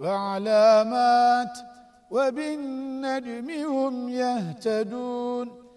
وعلامات وبالنجم هم يهتدون